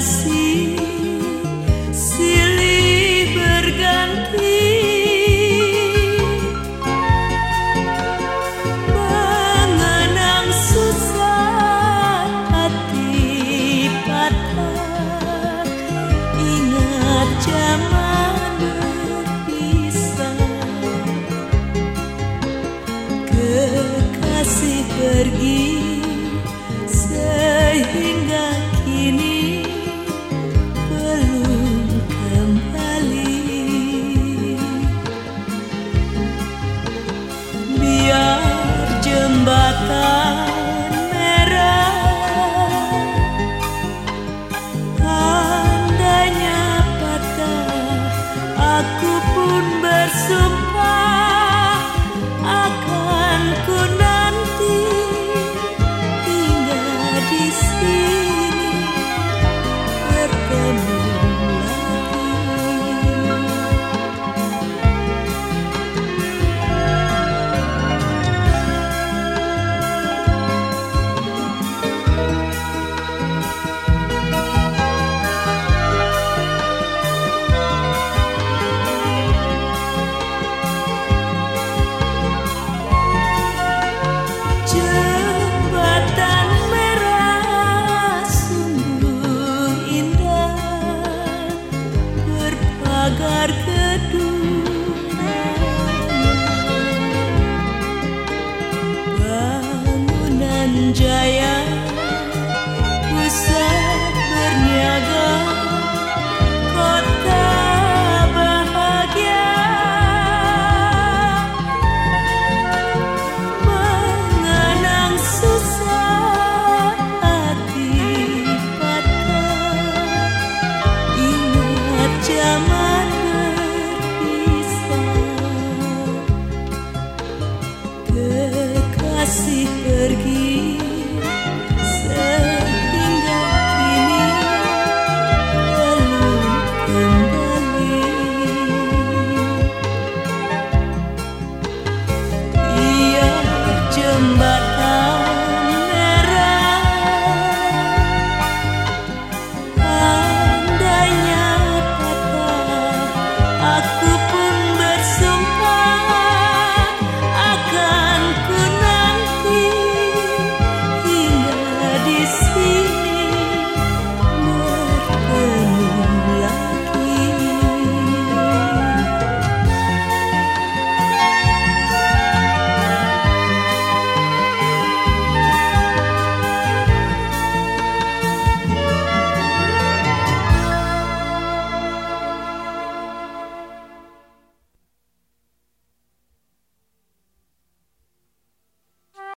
see. Aku pun bersumpah se pergi